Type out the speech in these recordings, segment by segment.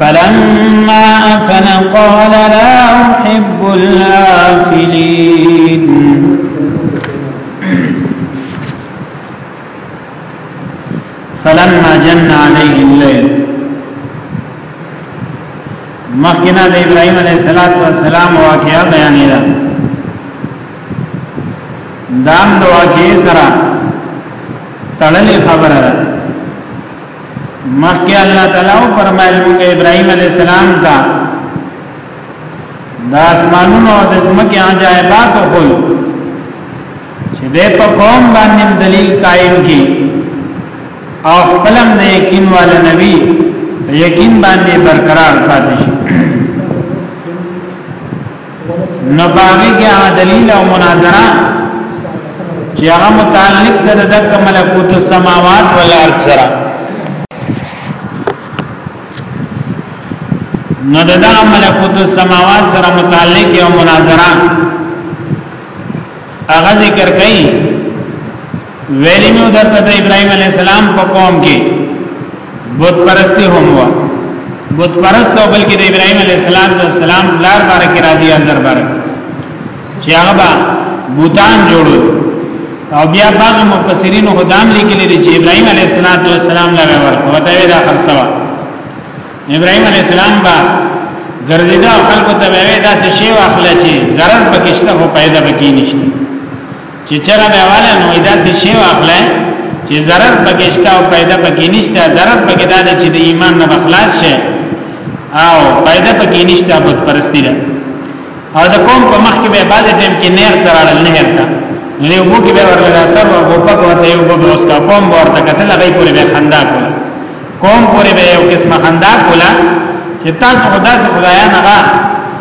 فلما أفل قال لا أحب الآفلين فلما جن عليه الليل مخکنا د ابراهيم عليه السلام واقعا بیانې ده دام د واقعې سره تړلې خبره ده مخکې الله تعالی او فرمایل موږ ابراهيم عليه السلام ته د اسمانونو او د زمکه عجایبات خو چې د په قوم باندې دلیل قائم کی او خپلم د یقین وال نبی یقین باندې برقرار پاتې شي نو باغی کې هغه دلیل او مناظره چې هغه متعلق ده د دک ملکوت السماوات والارض سره نو د دک ملکوت السماوات سره متعلق یو مناظره هغه ذکر کړي ویلی نو درته د ابراهيم عليه السلام په قوم کې بت پرستی هم و بت پرست او بلکې د ابراهيم عليه السلام لار بار کې راځي ازر بار چې هغه با بوتان جوړو او بیا بعض مفسرین خدام لیکلي دي چې ابراهيم عليه السلام لا ورته وته دا خرڅوا ابراهيم عليه السلام با ګرځیدا خلکو ته ویوي دا څه شی واخلې چې zarar پکشته هو پیدا پکې نشته چې چر به والا نو ادا سي شی واخله چې zarar پکې شته او پیدا پکې نشته zarar پکې دا چې د ایمان نه بخلاص شي او پیدا پکې نشته بت پرستی ده او د قوم په مخ کې به بعد ټیم کې نیر تراړل نه هرتا نو وو کې به ورل اثر او غوپک ورته یو به اوس کا قوم ورته کتل هغه پورې به خندا کوله قوم پورې به یو قسمه خندا کوله چې تاسو خدا سره خدایان هغه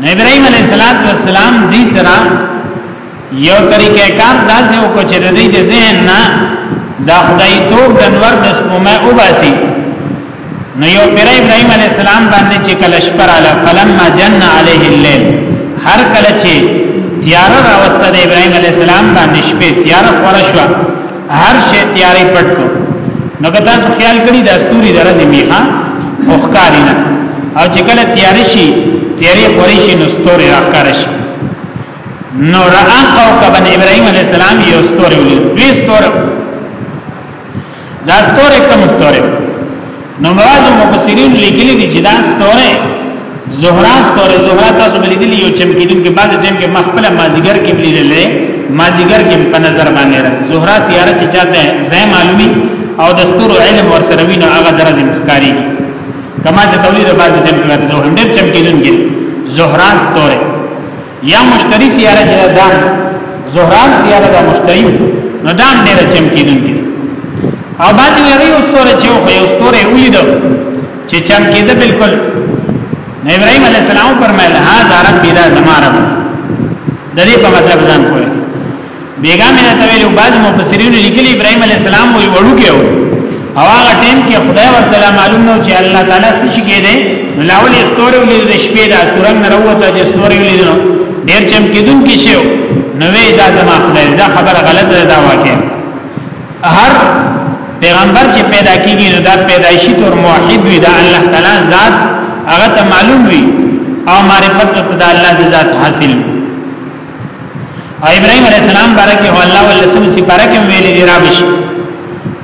نو ابراهيم عليه السلام دې سره یو طریقې کار داسې وکړ چې د دې د ذهن نه د خدای توب د نور د سپومه وباسي نو یو پیر ابراهيم عليه السلام باندې چې کله شپه رااله فلما جن عليه الليل هر کله چې تیار راوسته د ابراهيم عليه السلام باندې شپه تیار خور شو هر شی تیارې پټ کو نو که تاسو خیال کړی د استوري درځي میخه او ښکاری نه او چې کله تیار شي تیارې خوري شي نو ستوري راکار شي نو را کوكب ابراهيم عليه السلام یو ستوري ولې دوی ستوري دا ستوري کوم ستوري نو مراد مفسرین لیکلي دي چې دا ستوره زهرا ستوره زهرا تاسو بلیدلی یو چمکیدون کې بعد دیم کې مخبل مازیګر کې بلیدلې مازیګر کې په نظر باندې راځي زهرا سیاره چې چاته زې معلومي او د ستورو علم ورسره وینو هغه درځي مخکاری کما چې تولید بعض جمع کې زهرا ډېر چمکیدون کې زهرا ستوره یا مشتری سیاره چې دا زهران سیاره دا مشتری نو دا ډېر چمکیدونکي او باندې یوې استوره چې خو یو استوره ولید چې چمکیده بالکل نو ابراهيم عليه السلام فرمایله هاذا ربي دا زما رب د دې په مطلب ځان کوی بیګا مې ته ویلو بعض مفسرین لیکلي ابراهيم عليه السلام وی وړو کې او هغه ټیم کې خدای ورته معلوم نو چې الله تعالی څه شي کېده نو لاول ستوري ولې د شپې دا سورنګ نه راوته چې ستوري ولې نو ډېر چم کېدون کې شو نو وی دا زما خدای دا خبره غلطه ده دا واقع هر پیغمبر چې پیدا کیږي نو دا پیدایشي تور موحد وي دا الله تعالی ذات هغه ته معلوم وي او معرفت ته د الله د ذات حاصل وي ابراهيم عليه السلام بارک هو الله ولسم سي بارک ویل دي رابش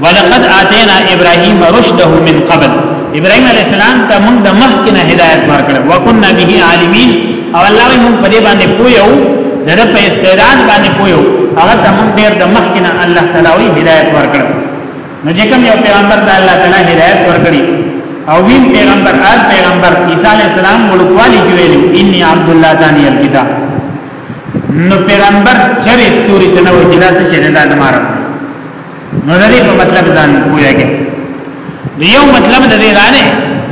ولقد اتينا ابراهيم رشده من قبل ابراهيم عليه السلام ته موږ د مخکنه هدايت ورکړ وکنا به عالمين او الله موږ په دې باندې پويو دغه په استعداد باندې پويو هغه ته موږ ډېر د مخکنه الله تعالی هدايت ورکړ نو چې کوم یو پیغمبر ته الله تعالی هدایت ورکړي او وین پیغمبر آل پیغمبر عیسی علی السلام ملکوالی کې ویلو انی عبد الله ثانی الکتاب نو پیغمبر چرې ستوري ته نو چې دا څه شي دا دمار نو لري په مطلب ځان پوهیږي نو یو مطلب د دې رانه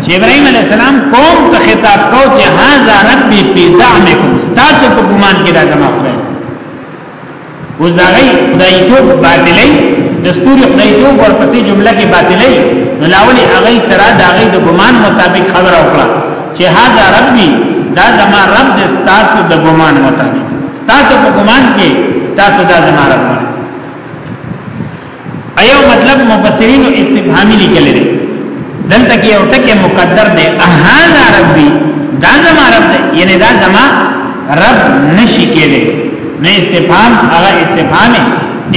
چې ابراهيم عليه السلام قوم ته خطاب کو چې هاذا ربي في زعمكم تاسو په ګمان کې دا زموږ اوس دا غي خدای توب باطلې د ستوري خدای توب ورپسې جمله کې باطلې نو لاولې هغه سره دا غي د ګمان مطابق خبره وکړه چې هاذا ربي دا زما رب د ستاسو د ګمان مطابق ستاسو په ګمان کې تاسو دا زما رب ایو مطلب مفسرین استفهامی لیکل دي دلته کې یو ټکی مقدر دی اهانا ربي دا زما رب دی یعنی دا زما رب نشي کېږي نه استفهام هغه استفهام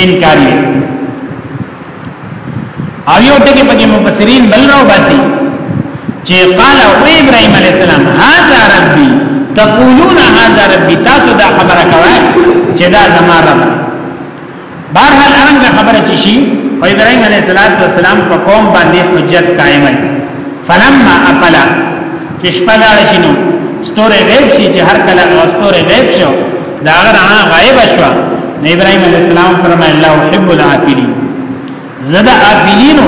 انکاری دی او یو ټکی پکې مفسرین بل راو باسي چې قال او ابراهيم عليه السلام هاذا ربي تقولون هاذا ربي تاسو دا خبره کوي چې دا زما رب بهرحال هغه خبره چې شي او ابراهيم عليه السلام په قوم باندې حجت قائم دی فلما افل چې شپه لاړ شنو ستوره غیب شي چې هر کله ستوره غیب شو دا غره غایب شو ابراهيم عليه السلام فرمایله حب العافلين زدا افلینو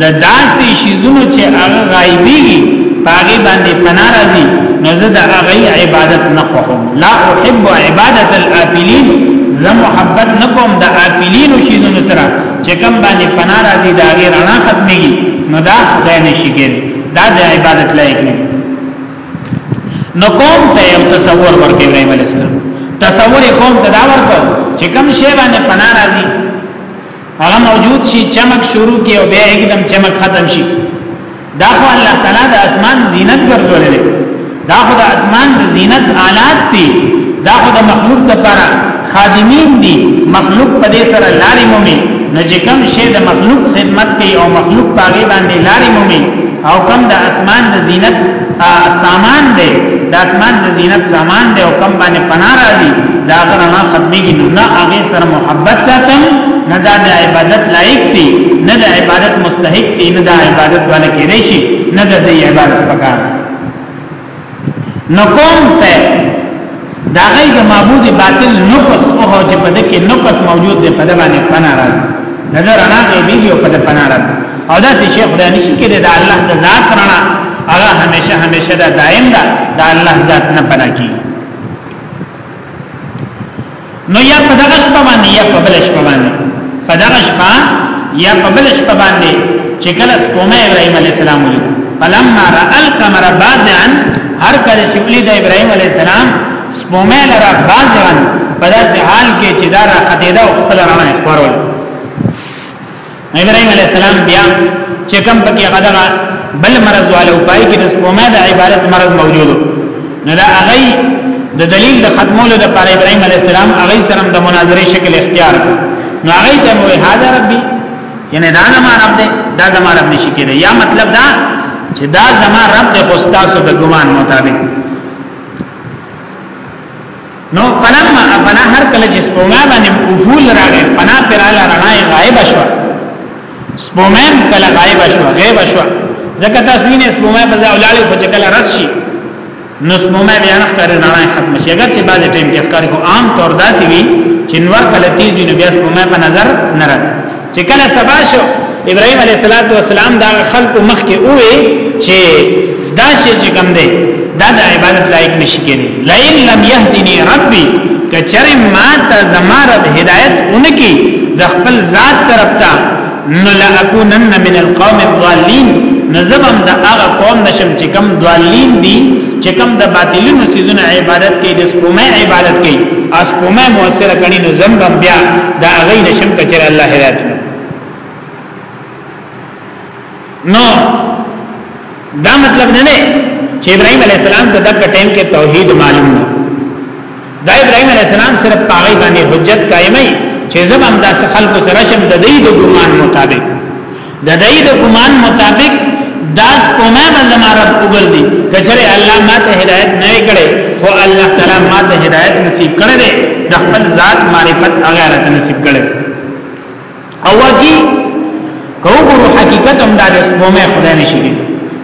د داسې شیزونو چې هغه غایبیږي پاګې باندې پناه راځي نو زه د هغه عبادت نه کوم لا احب عبادت الافلین زه محبت نه کوم د افلین شیزونو سره چې کم باندې پناه راځي دا غیر رڼا ختميږي نو دا خدای نشي کېږي دا د عبادت لایق نه نو کوم ته یو تصور ورکړي ابراهيم عليه السلام تصور کوم ته دا ورکړ چې کم شی باندې پناه راځي هغه موجود شي چمک شروع کی او بیا یکدم چمک ختم شي دا خو الله تعالی د اسمان زینت ګرځولې دا خو د اسمان د زینت آلات دي دا خو د مخلوق لپاره خادمین دي مخلوق په دې سره لارې مومي نو چې کوم شی د مخلوق خدمت کوي او مخلوق پاګې باندې لارې مومي او کوم د اسمان د زینت سامان دی د اسمان د زینت سامان دی او کم باندې پنا راځي دا غرنا ختميږي نو نه هغه سره محبت ساتم نه دا د عبادت لایق دی نه د عبادت مستحق دی نه د عبادت والا کېدای شي نه د عبادت پکار نو کوم ته دا غي د معبود باطل نقص او هو چې په دې کې نقص موجود دی په دې باندې پنا راځي دا رڼا غیبی او په دې پنا راځي او دا چې شیخ خدای نشي کېده دا الله د ذات رڼا هغه همیشه همیشه دا دائم ده دا الله ذات نه پنا کی نو یا په دغه شپه باندې یا په بل شپه باندې په دغه شپه یا په بل شپه باندې چې کله سپومه ابراهيم عليه السلام ولید فلما را القمر بازعا هر کله چې ولید ابراهيم عليه السلام سپومه لرا بازعا په داسې حال کې چې دا را خدیده او خپل رانه خبرول ابراهيم عليه السلام بیا چې کوم پکې غدغه بل مرض والو پای کې د سپومه د عبارت مرض موجودو نه دا هغه د دلیل د ختمولو د پر ابراهيم عليه السلام هغه سره د مناظره شکل اختیار نو هغه ته وې هاذا ربي یعنی دا زما رب دی دا زما رب نشي کېده یا مطلب دا چې دا زما رب د خوستاسو د ګمان مطابق نو فلما افلا هر کله چې سپومه باندې افول راغی فنا پر اعلی رڼای غایب شو سپومه کله غایب شو غیب شو ځکه تاسو وینئ سپومه په ځای ولاړې په چکل رد شي نو سپومه بیا نه ښکاري رڼای ختم شي اگر چې بعضې ټیم کې ښکاري خو عام طور داسې وي چې نور کله تیز وي نو بیا سپومه په نظر نه راځي چې کله سبا شو ابراهيم عليه السلام دا خلق مخ کې وې چې دا شي چې کوم دی دا د عبادت لایق نشي کېږي لئن لم يهدني ربي کچره ما ته زما رب هدايت اونکي د خپل ذات طرف ته نو لا اكونن من القوم الضالين نزبم د هغه قوم نشم چې کوم ضالین دي چې کوم د باطلینو سيزونه عبادت کوي د سپومه عبادت کوي اس کومه موثر کړي نو زم بیا دا هغه نشم کچر الله هدایت نو دا مطلب نه نه چې ابراهيم عليه السلام د دغه ټیم کې توحید معلوم نه دا ابراهيم عليه السلام صرف پاغي باندې حجت قائمه چې زبم داس خلق سره شم د دې د ګمان مطابق د دای د ګمان مطابق داس په ما باندې ما رب وګرځي کچره الله ما ته هدایت نه کړي خو الله تعالی ما ته هدایت نصیب کړي دي د خپل ذات معرفت هغه راته نصیب کړي او واقعي کوو حقیقت هم دا د سپومه خدای نشي دي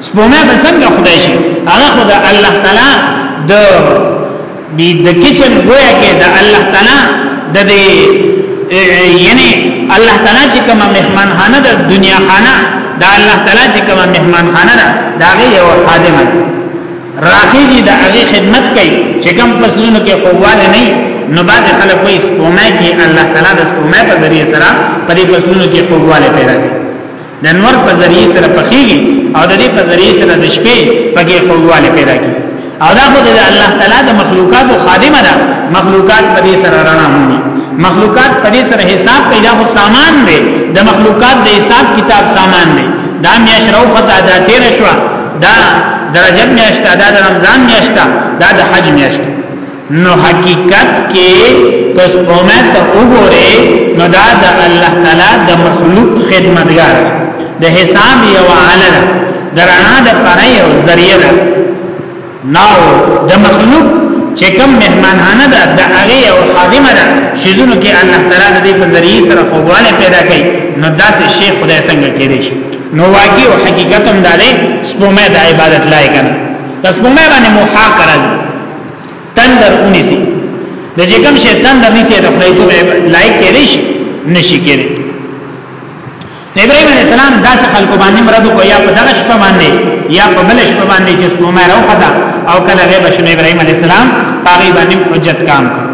سپومه به څنګه خدای شي هغه خدای الله تعالی د دی د کچن گویا کې د الله تعالی د دې یعنی الله تعالی چې کومه مهمان خانه د دنیا خانه دا الله تعالی چې کومه مهمان خانه ده دا غي یو خادم ده راخیږي دا غي خدمت کوي چې کوم پسلونو کې قواله نه نو بعد خلک وایي سپومه کې الله تعالی د سپومه په ذریعہ سره په دې پسلونو کې قواله پیدا کوي د انور په ذریعه سره پخېږي او د دې په ذریعه سره د شپې پکې خوږوالی پیدا کیږي او دا خو د الله تعالی د مخلوقات او خادمه ده مخلوقات په دې سره رڼا مومي مخلوقات په دې سره حساب پیدا خو سامان دی د مخلوقات د حساب کتاب سامان دی دا میاش روخت ادا تیر شو دا درجب میاشت دا د رمضان میاشت دا د حج میاشت نو حقیقت کې کس قومه ته وګوره نو دا د الله تعالی د مخلوق خدمتګار د حساب یو عالم درنا د پاره یو ذریعہ ده نو د مخلوق چې کوم مهمانانه ده د هغه او خادمه ده چې دونو کې الله تعالی د دې په ذریعہ سره قواله پیدا کړي نو دا چې شیخ خدای څنګه کېږي شي نو واقعي او حقیقت هم ده سپومه د عبادت لایق نه سپومه باندې محاق راځي تندر اونیسی د چې کوم شي تندر نیسی د خدای ته لایق کېږي شي نشي کېږي ابراهيم عليه السلام داس خلکو باندې مراد کو یا په دغه شپه باندې یا په بل شپه باندې چې کومه راوخته او کله غیب شنو ابراهيم عليه السلام پاغي باندې حجت کام کړ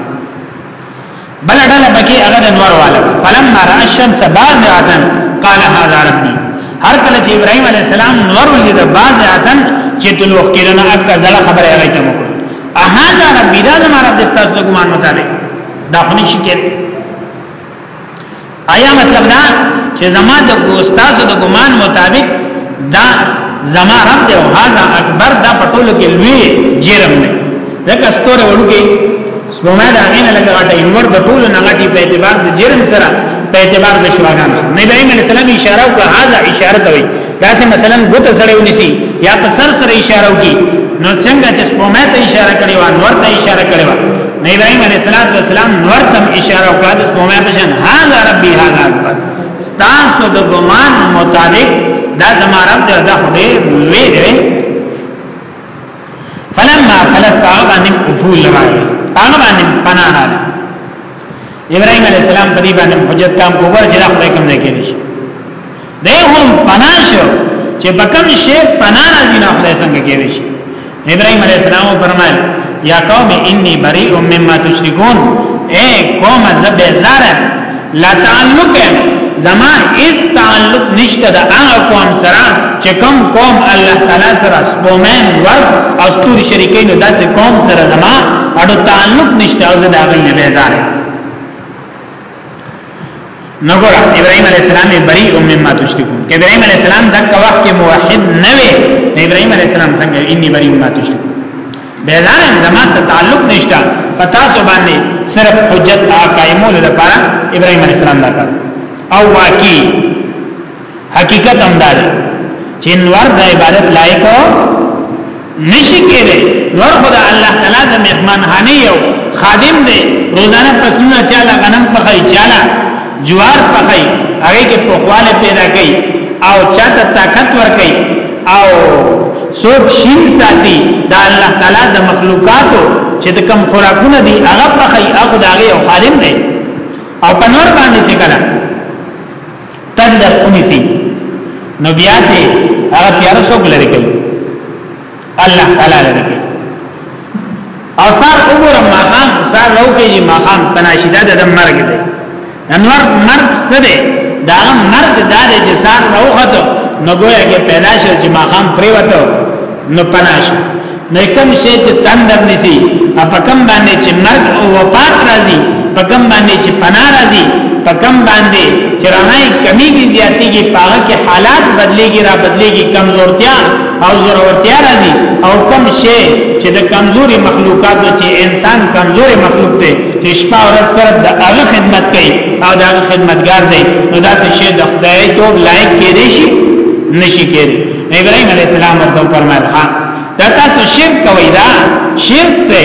بل ډله پکې هغه د نور والا فلما را الشمس بازعه قال هذا ربي هر کله چې ابراهيم عليه السلام نور ولید بازعه چې طلوع کېدل نه اکه زړه خبره هغه ته وکړه هذا ربي دا زماره د ستاسو ګمان مطابق دا خو نشي کېږي آیا مطلب دا چې زما د استاد د ګمان مطابق دا زما رب دی او هاذا اکبر دا پټولو کې لوی جرم دی ځکه ستوره وړوکی سپومه دا غینه لکه غټه انور د ټولو نه غټي په اعتبار د جرم سره په اعتبار د شواګان نبی علیہ السلام اشاره او هاذا اشاره کوي دا سه مثلا ګوت سره ونیسی یا په سر سره اشاره وکي نو څنګه چې سپومه ته اشاره کړي و نور ته اشاره کړي و نو ابراهيم عليه السلام نور ته اشاره وکړه د سپومه په شان هاذا ربي هاذا اکبر تاسو د ګمان مطابق دا زمارب دا خدای وی دی فلما فلت هغه باندې قفول راغی هغه باندې پنا راغی ابراهيم عليه السلام په دې باندې حجت تام کو ور جلا خدای کوم ځای کې نشي ده هم پنا شو چې بکم شي پنا راځي نه خدای څنګه کې نشي ابراهيم عليه السلام فرمایل یا قوم انی بریء مما تشركون اے قوم زبیزار لا تعلق زما اس تعلق نشته د هغه قوم سره چې کوم قوم الله تعالی سره سپومن ور او ستور شریکین د داسې قوم سره زما اړو تعلق نشته او زه دا غي نه بیزار نګور ابراهيم عليه السلام بريء مما تشركون کې ابراهيم عليه السلام دغه وخت کې موحد نه وي ابراهيم عليه السلام څنګه اني بريء مما تشركون بیلارم زما سره تعلق نشته پتا سو باندې صرف حجت قائمول لپاره ابراهيم عليه السلام دا او واقعي حقیقت هم دا دی چې انور د عبادت لایق نشي کېږي نور خدای الله تعالی د مهمان هاني یو خادم دی روزانه پسونه چاله غنم پخای چاله جوار پخای هغه کې پخواله پیدا کوي او چاته طاقت ور کوي او څوک شین ساتي دا الله تعالی د مخلوقاتو چې د کم خوراکونه دي هغه په خی هغه داغه او خادم دی او په نور باندې چې کړه تندر اونیسی نو بیا ته هغه تیار څوک لري کوي الله تعالی لري کوي او سار وګورم ما خام سار راو کوي ما خام تناشیدا د مرګ دی انور مرګ څه دی دا مرګ دا دی چې سار راوخته نو ګویا کې پیدا شو چې ماقام پریوته نو پنا شو نو کوم شی چې تندر نسی په کوم باندې چې مرګ او وفات راځي په کوم باندې چې پنا راځي په کوم باندې چې رڼای کمیږي زیاتیږي پاغه کې حالات بدليږي را بدليږي کمزورتیا او ضرورتیا راځي او کم شی چې د کمزوري مخلوقاتو چې انسان کمزوري مخلوق دی چې شپه او ورځ صرف د هغه خدمت کوي او د هغه خدمتګار دی نو دا څه شی د خدای ته لایق کېږي شي نشي کېږي ابراهيم عليه السلام ورته فرمایل ها دا تاسو شرک کوي دا شرک دی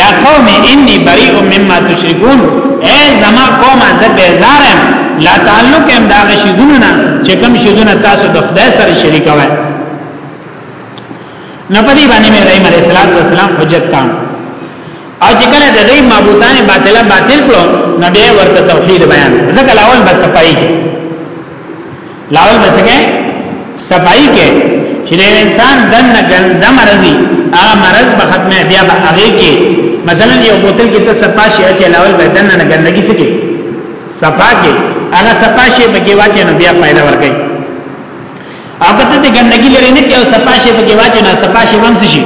یا قوم انی بریء مما تشركون اے زما قوم زه بیزارم لا تعلق هم دا شی دونه چې کوم شی دونه تاسو د خدای سره شریکوي نه پدی باندې ابراهيم عليه السلام حجت کام او چې کله د دې معبودانه باطله باطل کړو نو بیا ورته توحید بیان ځکه لاول بس صفائی کې لاول بس کې صفائی کې چې انسان دنه ګند مرزي هغه مرز به ختمه بیا به هغه کې مثلا یو بوتل کې ته صفا شي چې لاول به دنه نه ګندګي سکے صفا کې هغه صفا شي به کې واچې نو بیا پیدا ورکړي او کته دې ګندګي لري نه کې او سپاشه په کې واچو نه سپاشه ومس شي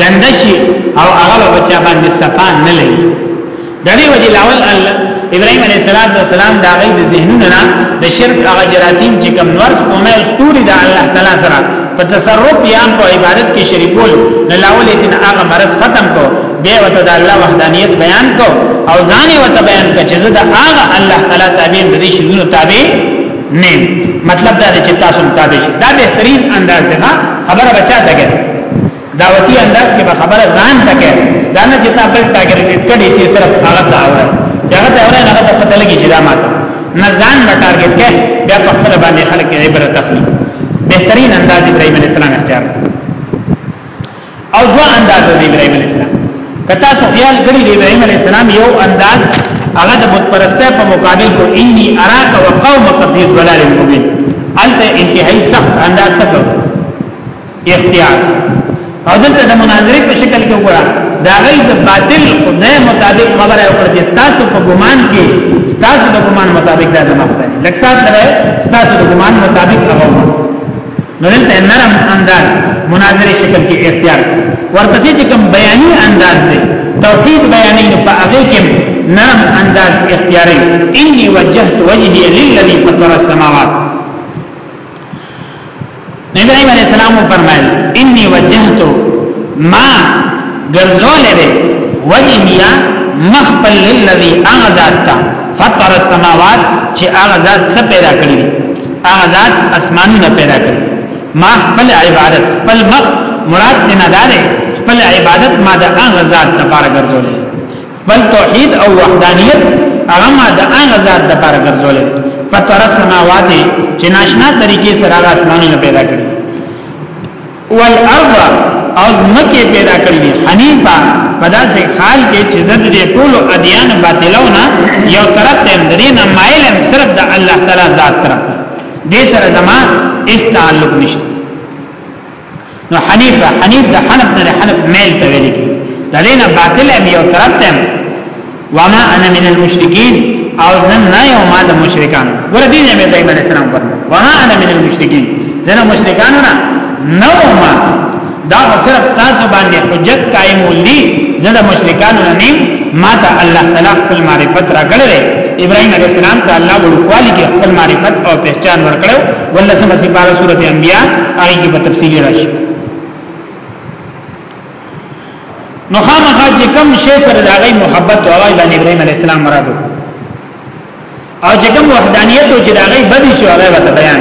ګندشي او هغه په بچا باندې سپا نه لري د دې وجه لاول ابراهيم عليه السلام دا غي د ذهنونو نه د شرک هغه جراثیم چې کوم نور سپومه ستوري د الله تعالی سره په تصرف یا په عبادت کې شریکول نه لاول دې هغه مرز ختم کو به وته د الله وحدانیت بیان کو او ځان وته بیان کړي چې زه د هغه الله تعالی تابع د دې شنو تابع نه مطلب دا چې تاسو متابع شئ دا بهترین انداز دی خبره بچا ته کوي دعوتی انداز کې به خبره ځان ته کوي دا نه چې تاسو بل ټارګټ کړي چې صرف هغه دا وره هغه دا وره هغه ته پته لګي چې دا ماته نه ځان به ټارګټ کوي بیا په خپل باندې خلک عبرت اخلي بهترین انداز ابراهيم عليه السلام اختیار کړ او دو انداز د ابراهيم عليه السلام کتا سو خیال کړی د ابراهيم عليه السلام یو انداز هغه د بت پرسته په مقابل کو اني اراك وقومك في ضلال مبين الته انتهایی سخت انداز سره اختیار او دلته د مناظرې په شکل کې وګړه دا غي د باطل خدای مطابق خبره او چې تاسو په ګمان کې تاسو د ګمان مطابق دا زموږ ده لکه څنګه تاسو د ګمان مطابق هغه نو دلته نرم انداز مناظره شکل کې اختیار ورپسې چې کوم بیاني انداز دی توحید بیانې نو په هغه کې نرم انداز اختیاري انی وجهت وجهي للذي فطر السماوات ابراهيم عليه السلام فرمایل انی وجهت ما ګرځول دي وجهیا مخبل للذي اغذات فطر السماوات چې اغذات څه پیدا کړی هغه ذات اسمانونه پیدا کړ ما خپل عبادت خپل مخ مراد نه دارې خپل عبادت ما د هغه ذات لپاره ګرځول بل توحید او وحدانیت هغه ما د هغه ذات لپاره ګرځول فتر السماوات چې ناشنا طریقې سره هغه اسمانونه پیدا کړ والارض او زمکه پیدا کړی دی حنیفا پدا سے خال کې چې زد دې ټول ادیان باطلونه یو طرف ته درې نه مایل صرف د الله تعالی ذات طرف دې سره زما اس تعلق نشته نو حنیفا حنیف د حنف نه حنف میل ته ویل کی درې نه باطل یو طرف ته وما انا من المشرکین او زن نه یو ما د مشرکان ور دي نه ابراهيم عليه السلام پر وما انا من المشرکین زن مشرکان نه نو ما دا صرف تاسو باندې حجت قائم ولي زن مشرکان نه نیم ما ته الله تعالی خپل معرفت راکړل ابراهيم عليه السلام ته الله ورکوالي کې خپل معرفت او پہچان ورکړو ولسمه سپاره سورته انبیاء آی کې په تفصیل راشي نو خامخا چې کوم شی سره د هغه محبت او هغه باندې ابراهيم عليه السلام مراد او چې کوم وحدانيت او چې د هغه بدی شو هغه وته بیان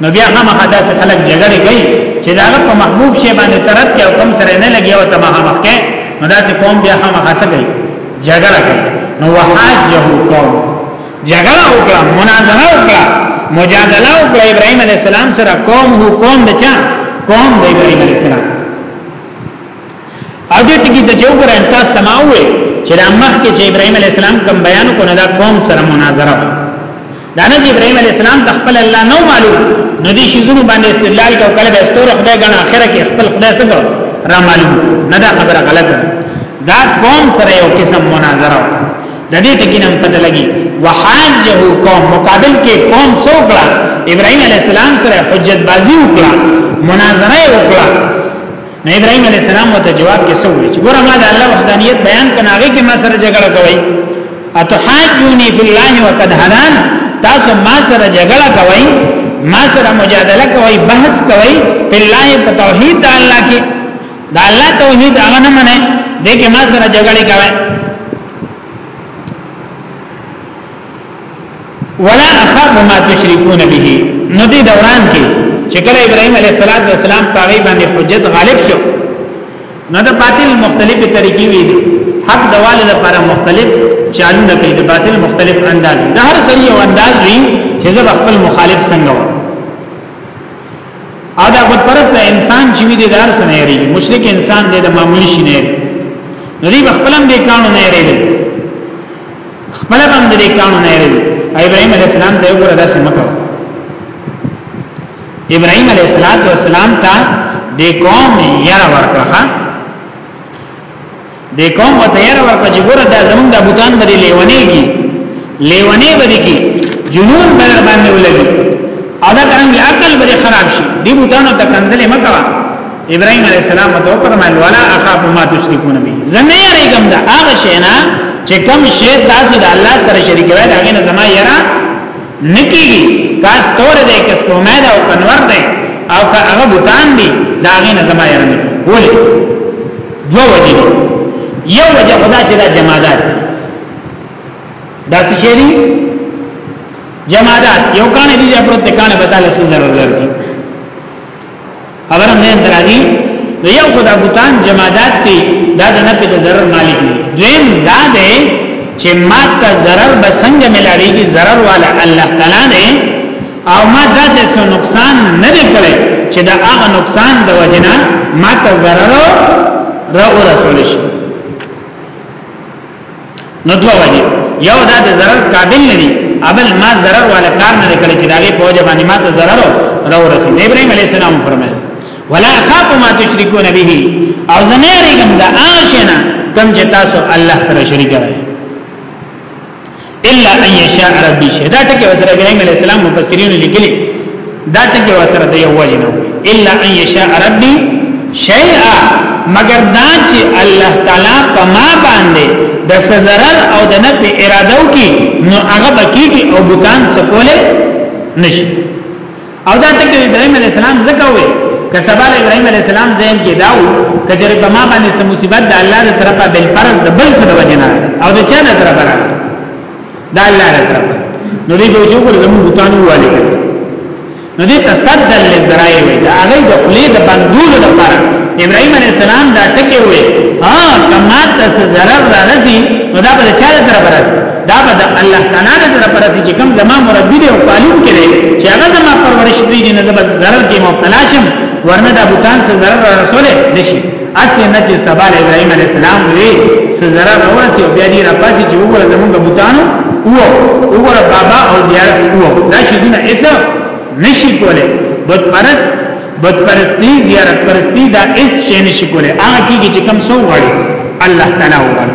نو بیا خامخا داسې خلک جګړه کوي چې دا په محبوب شی باندې ترت کې او کوم سره نه لګي او تمه مخ کې نو داسې قوم بیا خامخا سګي جګړه کوي نو وحاجه قوم جګړه وکړه مناظره وکړه مجادله وکړه ابراهيم عليه السلام سره قوم هو قوم دچا قوم د ابراهيم عليه السلام او دې ټکی ته جو ګره تاسو تماوي چې د مخ کې چې ابراهيم عليه السلام کوم بیان کو نه دا قوم سره مناظره دا نه چې ابراهيم عليه السلام د خپل الله نو معلوم نو دې شیزونو باندې استدلال کو کله به استور خدای غن اخره کې خپل خدای څنګه را معلوم نه دا خبره غلطه دا قوم سره یو قسم مناظره د دې ټکی نن پته لګي وحاجه قوم مقابل کې قوم سو کړه ابراهيم عليه السلام سره حجت بازي وکړه مناظره وکړه نو ابراهيم عليه السلام ته جواب کې سو وی چې ګوره ما د الله وحدانيت بیان کناغي کې ما سره جګړه کوي اتحاجوني في الله وقد هدان تاسو ما سره جګړه کوي ما سره مجادله کوي بحث کوي په الله په توحید د الله کې د الله توحید هغه نه منه دغه ما سره جګړه کوي ولا اخاف ما تشركون به نو دې دوران کې چې کله ابراهيم عليه السلام پاغي باندې حجت غالب شو نو د باطل مختلفه طریقې وي حق دواله لپاره مختلف چالو نه کوي د باطل مختلف انداز د هر سړي یو انداز وي چې زه خپل مخالف څنګه و او دا بت پرست دا انسان چې وی دی دار سره نه یریږي مشرک انسان دی د معمولی شي نه نو دی خپلم دې کانو نه یریږي خپل هم دې کانو نه یریږي ابراهيم عليه السلام ته وګوره دا سم کړو ابراهيم عليه السلام ته د قوم یې ورکړه دې قوم وته ير ورکړه چې ګوره دا زمونږ د بوتان باندې لیونیږي لیونی باندې کې جنون بدر باندې ولګي او دا څنګه عقل باندې خراب شي دې بوتانو ته کنځلې مکوا ابراهيم عليه السلام ته فرمایل ولا اخاف ما تشركون به زنه یریګم دا هغه شی نه چې کوم شی تاسو د الله سره شریک وای دا غنه زما یرا نکیږي کاس تور دې کس په مېدا او کنور دې او هغه بوتان دي دا غنه زما یرا نکیږي ولې دو وجه دی یو وجه خدا چې دا جمادات دی دا څه شی دی جمادات یو کانه دی چې پروت کانه به تعالی څه ضرر لري خبر هم نه درازي نو یو خدا بوتان جمادات دی دا د نه په ضرر مالک دی دویم دا دی چې ما ته ضرر بسنګ ملاويږي ضرر والا الله تعالی نه او ما داسې څه نقصان نه دی کړی چې دا هغه نقصان د وجنه ما ته ضرر را ورسول شي نو دوه وجه یو دا د ضرر قابل نه دی اول ما ضرر والا کار نه کړی چې داغه په وجه باندې ما ته ضرر را ورسول ابراهيم عليه السلام فرمایي ولا خاف ما تشركون به او زنه ریګم دا آشنا کم چې تاسو الله سره شریک راځي الا ان یشاء ربی شه دا ټکی وسره ابراهیم علی السلام مفسرین لیکلی دا ټکی وسره د یو وجه نه الا ان یشاء ربی شیئا مگر دا چې الله تعالی په ما باندې د سزرر او د نه په اراده وکي نو هغه بکیږي او بوتان سکوله نشي او دا ټکی ابراهيم عليه السلام زکه وي که سبا ابراهيم عليه السلام زين کې داو کجره په ما باندې سم مصیبت د الله تر طرفه بل فرض د بل څه د وجنه او د چا د طرفه را دا الله تر طرفه نو دې کو چې ګور زمو بوتانو والي نو دې تصدل لزرای وي دا هغه د خلی د بندول د فرض ابراهيم عليه السلام دا ټکی وي ها کما تاسو zarar را رسی نو دا په چا د طرفه راځي دا به د الله تعالی د طرف راځي چې کوم زما مربي دی او پالون کړي چې هغه زما پرورش دی نه زما zarar کې مبتلا شم ورنه د بوتان سره zarar رسول نشي اته نه چې سبا ابراهيم عليه السلام وی سره zarar ورسي او بیا دې را پاسي چې وګوره زمونږ بوتانو او وګوره بابا او زیارت او دا شي دونه ایسا نشي کوله بت پرست بت پرستی زیارت پرستی دا ایس شي نشي کوله هغه کیږي چې کم سو وړي الله تعالی وړي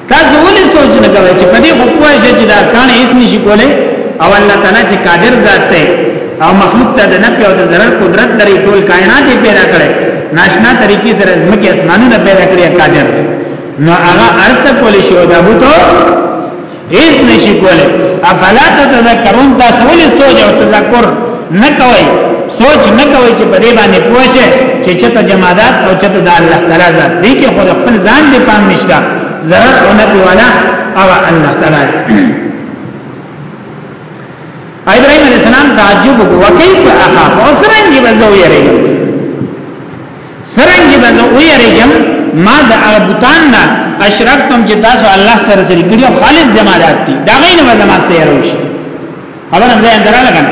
تاسو ولې سوچ نه کوئ چې په دې خو پوه شئ چې دا کانه هیڅ نشي کولی او الله تعالی چې قادر ذات دی او مخلوق ته د نفع او د ضرر قدرت لري ټول کائنات یې پیدا کړي ناشنا طریقې سره زمکه اسمانونه پیدا کړي قادر نو هغه ارسه کولی شو دا بوته هیڅ نشي کولی افلا تذکرون تاسو ولې سوچ او تذکر نه کوي سوچ نه کوي چې په دې باندې پوه شي چې چته جمادات او چته د الله تعالی ذات دي کې خو خپل ځان دې پام نشته ضرر او نفع والا او الله تعالی ابراهيم عليه السلام تعجب وکړ وکيف اخا وسرنګي بزو يريګم سرنګي بزو يريګم ما د ابوتان نه اشرکتم چې تاسو الله سره سره کړیو خالص جمادات دي دا غینه ما سره وشي خبر هم ځای اندرا لګن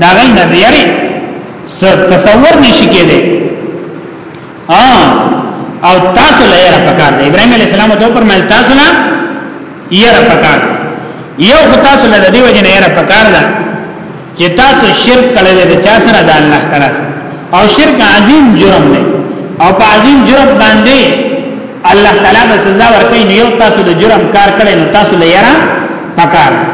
دا غي نه دی یاري تصور نشي کېده او تاسو له یې پکار دی ابراهيم عليه السلام ته پر مل تاسو نه یې پکار یو تاسو له دې وجه نه یې پکار ده چې تاسو شرک کړی دی چا سره د الله تعالی سره او شرک عظیم جرم دی او په عظیم جرم باندې الله تعالی به سزا ورکړي نو یو تاسو د جرم کار کړی نو تاسو له یې پکار دی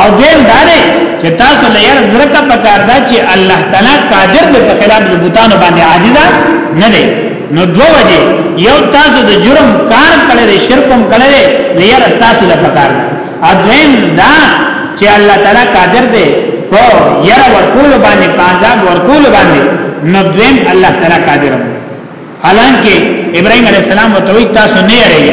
او دیم دا دی چې تاسو له یار زرکه پکار دا چې الله تعالی قادر دی په خلاف د بوتانو باندې عاجز نه دی نو دو وجه یو تاسو د جرم کار کړی دی شرکم کړی دی لیر تاسو له پکار دی اذن دا چې الله تعالی قادر دی په یره ورکول باندې په عذاب ورکول باندې نو دویم الله تعالی قادر دی حالانکه ابراهيم عليه السلام وتوي تاسو نه یری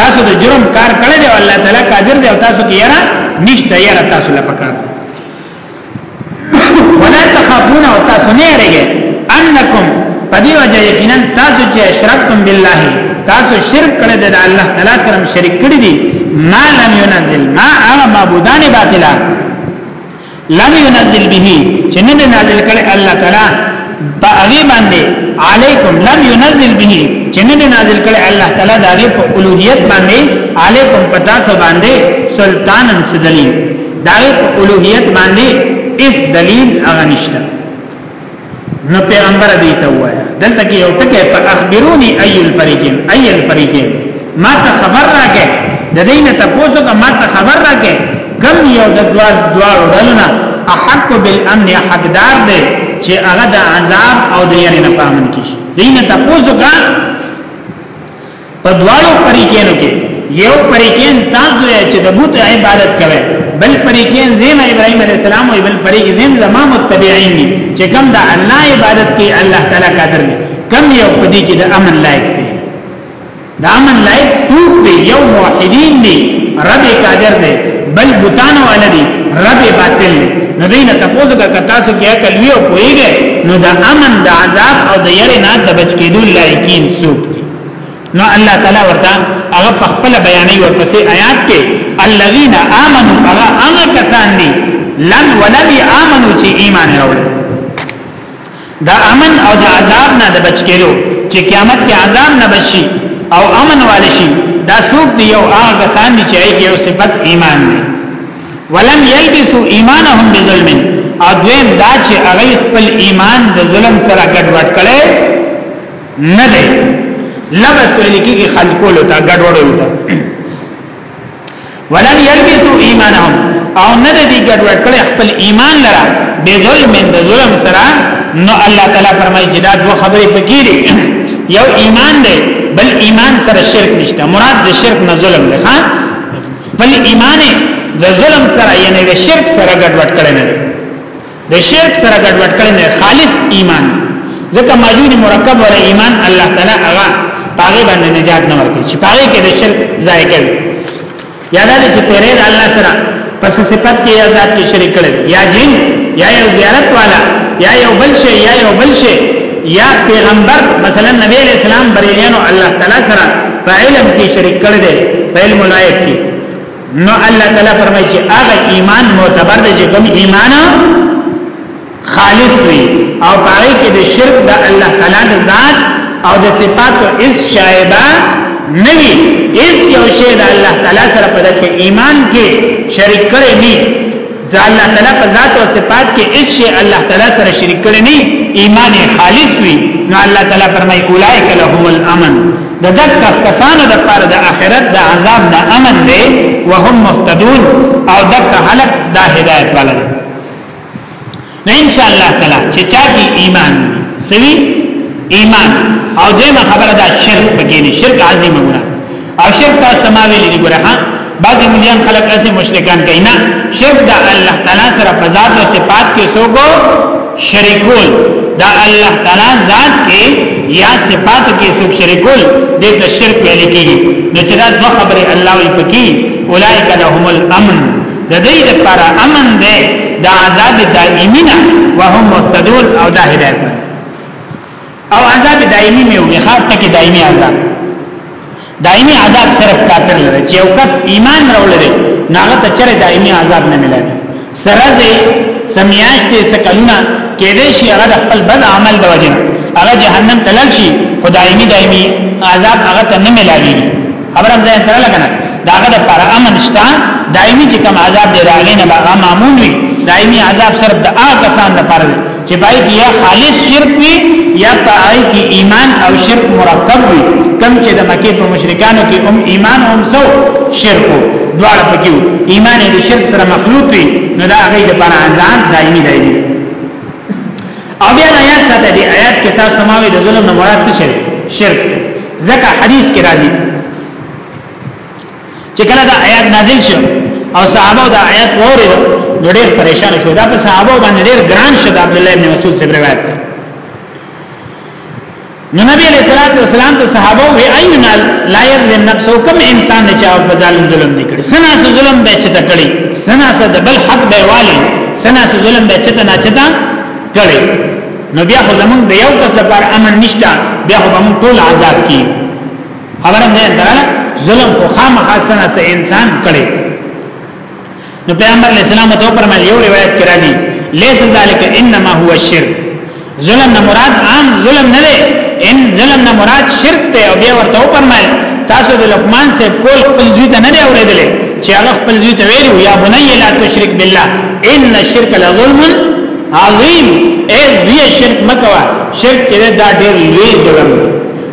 تاسو د جرم کار کړی دی الله تعالی قادر دی او تاسو کې یرا نشته یرا تاسو لا پکار ولا تخافون او تاسو نه یریږئ انکم پدی وجه یقینا تاسو چې اشرکتم بالله تاسو شرک کړی دی الله تعالی سره شریک کړی دی ما لم ينزل ما هغه معبودان باطلا لم ينزل به چې نه نازل کړي الله تعالی باغي باندې علیکم لم ينزل به چې نه نازل کړي الله تعالی داغه په اولوہیت باندې علیکم پتا سو باندې سلطان سدلیل داغه په اولوہیت باندې اس دلیل اغنشتہ نو پیغمبر دی ته وای دلته کې یو ټکی په اخبرونی ای الفریقین ای الفریقین ما ته خبر راکې د دې نه تاسو کا ما ته خبر راکې کم یو د دوار دوار ولنا احق بالامن حقدار دی چې هغه د عذاب او د یری نه پامن کی دینه تاسو کا په دواړو فریقینو کې یو فریقین تاسو یې چې د بت عبادت کوي بل فریقین زیم ابراهیم علیه السلام او بل فریق زیم زما متبعین دي چې کوم د الله عبادت کوي الله تعالی قادر دي کم یو پدې کې د امن لایق دي د امن لایق څوک دی یو موحدین دي رب قادر دی بل بوتان والا دي رب باطل دی نو دین تاسو کا کتا سو کیا کلوی او پویګه نو د امن د عذاب او د یری نه د بچ کېدو لایقین څوک نو الله تعالی ورته هغه په خپل بیانې ورپسې آیات کې الذين امنوا هغه هغه کسان دي لن ولم يامنوا چې ایمان راوړل دا امن او دا عذاب نه د بچ کېلو چې قیامت کې عذاب نه بچي او امن والي شي دا څوک دی یو هغه کسان دي چې یو صفت ایمان دی ولم يلبسوا ایمانهم بظلم او دویم دا چې هغه خپل ایمان د ظلم سره ګډوډ کړي نه دی لبس ویل کېږي خلقول ته ګډوډول ته ولن يلبسوا ايمانهم او نه دی ګډوډ کړي خپل ایمان لره به ظلم د ظلم سره نو الله تعالی فرمایي چې دا دوه خبرې پکې دي یو ایمان دی بل ایمان سره شرک نشته مراد د شرک نه ظلم دی ها بل ایمان د ظلم سره یعنی د شرک سره ګډوډ کړي نه د شرک سره ګډوډ کړي نه خالص ایمان ځکه ماجون مرکب ولا ایمان الله تعالی هغه پاګه باندې نجات نه ورکړي چې پاګه کې د شرک ځای کوي یا دا چې پیرې د الله سره پس صفت کې یا ذات کې شریک کړي یا جن یا یو زیارت والا یا یو بل شي یا یو بل شي یا پیغمبر مثلا نبی علیہ السلام بریلیانو الله تعالی سره په علم کې شریک کړي په علم الغیب کې نو الله تعالی فرمایي چې هغه ایمان معتبر دی چې کوم ایمان خالص وي او پاره کې د شرک د الله تعالی د ذات او د صفاتو اس شایبه نوی ایس یو شی د الله تعالی سره په دغه ایمان کې شریک کړي نه د الله تعالی په ذات او صفات کې هیڅ شی الله تعالی سره شریک کړي نه ایمان خالص وي نو الله تعالی فرمایي اولایک لهم الامن د دغه کسانو د پر د اخرت د عذاب نه امن دی وهم مهتدون او دغه خلق د هدایت والے نو ان شاء الله تعالی چې چا کې ایمان سوي ایمان او دغه خبره دا شرک پکې نه شرک عظیم ګره او شرک تاسو ته ما ویلي دي ګره ها بعضی مليان خلک اسه مشرکان کوي نه شرک دا الله تعالی سره په ذات او صفات کې سوګو شریکول دا الله تعالی ذات کې یا صفات کې سوګ شریکول د شرک ویل کېږي نو چې دا دوه خبره الله وي پکې اولایک لهم الامن د دې لپاره امن دی د عذاب دایمی نه وهم متدون او د هدایت او عذاب دایمی مې وي خاص ټکی دایمی عذاب دایمی عذاب صرف کافر لري چې یو کس ایمان راولري ناغه ته چر دایمی عذاب نه ملي سره دې سمیاش دې سکلونه کې دې شي هغه خپل بد عمل د وجه هغه جهنم تلل شي خدایمی دایمی عذاب هغه ته نه ملایږي خبرم ځای سره لګنه داغه د پر امن شته دایمي چې کوم عذاب دی راغلی نه به معمول وي دایمي عذاب صرف د هغه کسان لپاره دی چې پای کې یا خالص شرک وي یا پای کې ایمان او شرک مرکب وي کم چې د مکه په مشرکانو کې هم ایمان هم سو شرک دواړه پکې ایمان د شرک سره مخلوط وي نو دا هغه د پر عذاب دایمي دی او بیا د آیات ته د آیات کې تاسو تمامه د ظلم نه مراد څه شوی شرک ځکه حدیث کې راځي چې کله دا آیات نازل شو او صحابه دا آیات وریدو نو ډېر پریشان شو دا په صحابه باندې ډېر ګران شو د عبد الله بن مسعود څخه روایت نو نبی علیہ الصلوۃ والسلام ته صحابه وی اینا لا یظلم نفسه کوم انسان نه چا په ظالم ظلم نکړي سنا سو ظلم به چته کړي سنا سو د بل حق به والي سنا سو ظلم به چته نه چته کړي نو بیا خو زمون د یو کس لپاره امن نشته بیا خو موږ ټول عذاب کی خبره نه درا ظلم خو خامخا سنا سه انسان کړي نو پیغمبر علیہ السلام ته فرمایل یو روایت کې راځي لیس ذالک انما هو الشرک ظلم نه مراد عام ظلم نه دی ان ظلم نه مراد شرک ته او بیا ورته فرمایل تاسو د لقمان سے کول خپل ځی ته نه دی اورېدل چې هغه خپل ځی ته ویلو یا بنی لا تشرک بالله ان الشرک لظلم عظیم اے وی شرک مکوا شرک چې دا ډېر لوی ظلم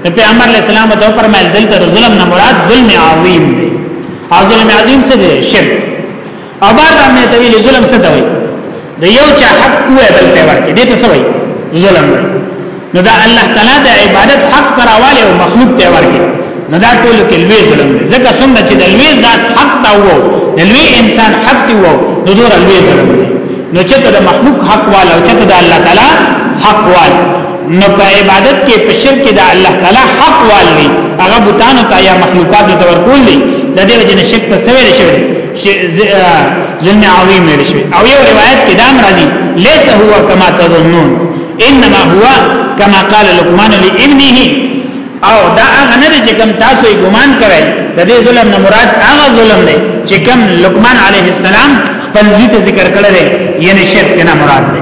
دی پیغمبر علیہ السلام ته فرمایل دلته ظلم نه مراد ظلم عظیم دی او ظلم عظیم څه دی شرک او بار بار مې تویل ظلم څه دی د یو چا حق کوه بل ته ورکړي دې ته څه وایي ظلم وایي نو دا الله تعالی د عبادت حق تراواله او مخلوق ته ورکړي نو دا ټول کې لوی ظلم دی ځکه څنګه چې د لوی ذات حق تا وو د لوی انسان حق دی وو نو دور لوی ظلم دی نو چې د مخلوق حق والا او چې د الله تعالی حق والا نو په عبادت کې په شرک کې د الله تعالی حق والي هغه بوتانو ته یا مخلوقات ته ورکول دي د دې وجه نه شرک ته سویل شوی ظلم عظیم ویل شوی او یو روایت کې دام راځي ليس هو کما تظنون انما هو کما قال لقمان لابنه او دا هغه نه چې کوم تاسو یې ګمان کوي د دې ظلم نه مراد هغه ظلم دی چې کوم لقمان علیه السلام خپل ذکر کړل یعنی شرک نه مراد دی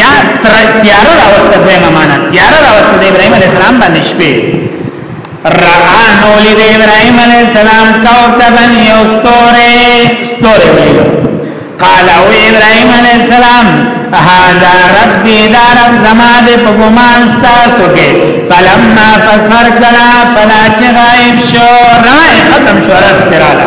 یا تیار راوسته دویمه معنا تیار راوسته د ابراهیم علی السلام باندې شپې را نو لید ابراهیم علی السلام کوكبن یستوره ستوره ویل قال او ابراهیم علی السلام هذا ربي دار زماد په ګمان تاسو کې فلما فسر کلا فلا چغائب شو رائے ختم شو راز پراله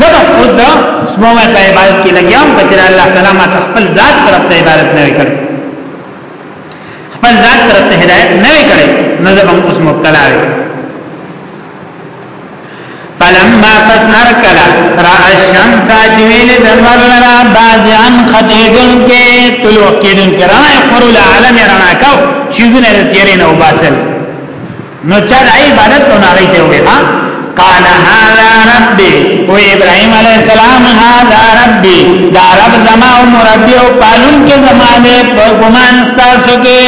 زبر خود دا سمومه په عبادت کې لګیام کچره الله تعالی ما خپل ذات طرف ته عبادت نه وکړ خپل ذات طرف ته هدایت نه وکړ نو زبم اوس مبتلا وي فلما فسر کلا را الشمس جویل دنور لرا بازیان خطیدن کے طلوع کیدن کے رنا خرول عالم رنا کو چیزن تیرین او باسل نو چا د عبادت نو هغه ته وې ها قال هذا ربي او ابراهيم عليه السلام هذا ربي دا رب زما او مربي او پالون کې زما دې په ګمان ستاسو کې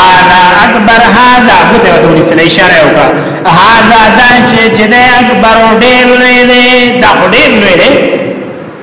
هذا اکبر هذا بوته ورته سره اشاره وکړه هذا دا چې دې اکبر ډېر لوی دی دا ډېر لوی دی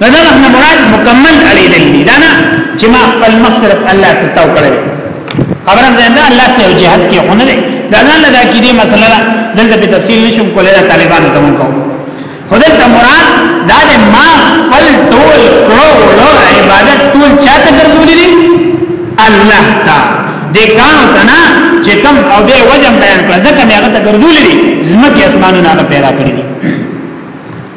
نو دا نه مراد مکمل اړې دي دا نه چې ما خپل مخصرف الله ته تاو کړل خبره ده نه الله سره جهاد کې خونه ده دا نه لدا کې دې مسله دلته په تفصیل نشم کولای دا طالبانو ته مونږ کوو خدای ته مراد دا دې ما خپل ټول کړو له عبادت ټول چاته درګولې دي الله تا دې کانو تنا چې کم او دې وجه بیان کړ ځکه مې هغه ته درګولې دي زمکه اسمانونه پیدا کړې دي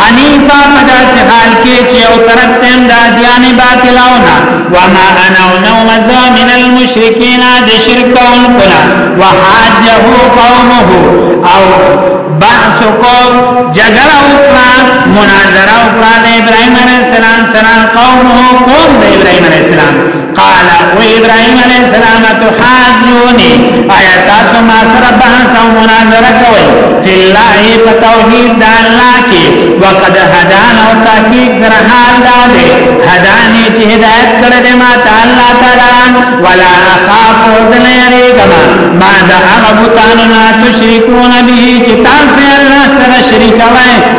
حنیفا په داسې حال کې چې او طرف ته هم د ادیان باطلاو نه وما انا نو مزا من المشرکین د شرک کوونکو نه وحاجه قومه او بحث کو جګړه وکړه مناظره وکړه د ابراهیم علیه السلام سره قومه قوم د ابراهیم علیه السلام قال او ابراهيم عليه السلام تحاجوني آیا تاسو ما سره بحث او مناظره کوي في الله فتوحيد د الله کې وقد هدان او تحقيق سره حال دا دی هداني چې هدايت کړې ده ما تعالی تعالی ولا اخاف وزن يريګما ما دا هغه بوتانو نه تشركون به چې تاسو الله سره شریکوي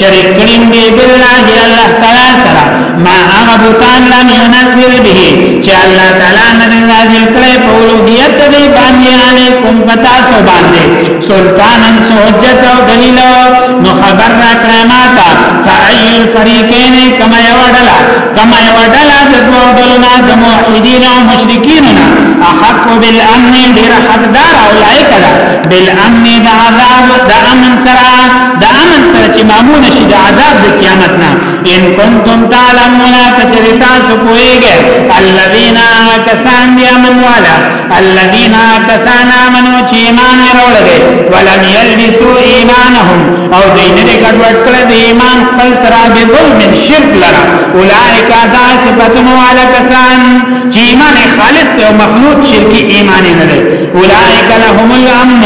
شریک کړی دی بالله الله تعالی سره ما هغه بوتان لم ينزل به چې الله تعالی نه نازل کړي په اولوهیت دی باندې علیکم پتا سو باندې سلطانن سوجت او دلیل نو خبر را کړه ما تا فای الفریقین کما یوډلا کما یوډلا د دوه ډلنا د موحدین او مشرکین نه احق بالامن ډیر حقدار او لایق ده بالامن د عذاب د امن سره د امن سره چې مامون شي د عذاب د قیامت نه ان کنتم تعلمون کچری تاسو کویږئ الذین کسان دی امن والا الذین کسان امنو چې ایمان راوړل ولم یلبسوا ایمانهم او دین دې کډوټ کړ د ایمان خپل سره به ظلم شرک لرا اولائک دا صفاتون والا کسان چې ایمان خالص ته مخلوط شرکی ایمان نه لري اولائک لهم الامن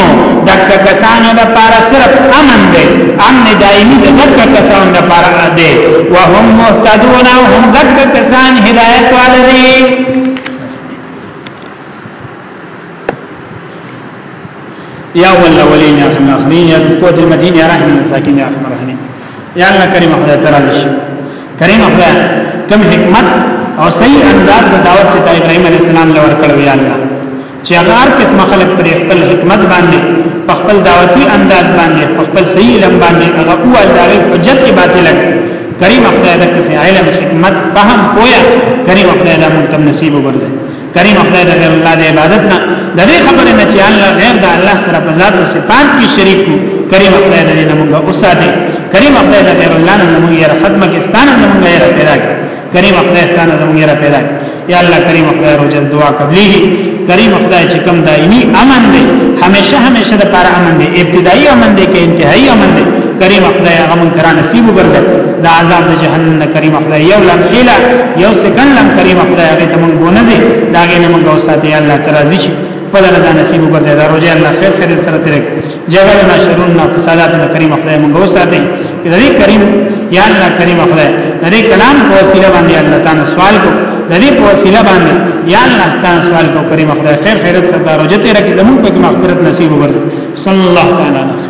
دک کسانو د پاره صرف امن دی امن دایمي د دک کسانو د پاره دی وهم مهتدون هم دک کسان هدایت والدي یا ول اولین یا اخرین یا قوت المدین یا رحم المساکین یا رحم الرحمین یا الله کریم خدای تعالی شي کریم خدای کوم حکمت او صحیح انداز د دعوت چې ابراهيم عليه السلام لور کړو یا الله چې هغه هر کس مخالف پر خپل حکمت باندې په خپل دعوتی انداز باندې په خپل صحیح علم باندې هغه او الله حجت کې باطل کریم خدای د کسې علم حکمت فهم پویا کریم خدای د مونږ نصیب وګرځي کریم خدای د غیر الله د عبادت نه د دې خبرې نه چې الله غیر د الله سره په ذات او صفات کې شریک وو کریم خدای د دې نه موږ اوساته کریم خدای د غیر الله نه موږ یې خدمت کې ستانه موږ یې پیدا کړ کریم خدای ستانه موږ یې پیدا کړ یا الله کریم خدای روزه دعا قبلې کریم خدای چې کوم دایمي امن دی همیشه همیشه د پر امن دی ابتدایي امن دی کې انتهایی امن دی کریم خدای هغه مونږ را نصیب وګرځي د عذاب د جهنم نه کریم خدای یو لم اله یو سکن لم کریم خدای هغه ته مونږ ونځي دا غي نه مونږ وساتي الله ترازی شي په لاره ځان نصیب وګرځي دا روزي الله خیر خیر سره ترې جګړه نه شرون نه فسادات نه کریم خدای مونږ وساتي د دې کریم یا الله کریم خدای د دې کلام په وسیله باندې الله تعالی سوال کو د دې په وسیله باندې یا الله تعالی سوال کو کریم خدای خیر خیر سره دا روزي ترې کې زموږ په مغفرت نصیب وګرځي صلی الله تعالی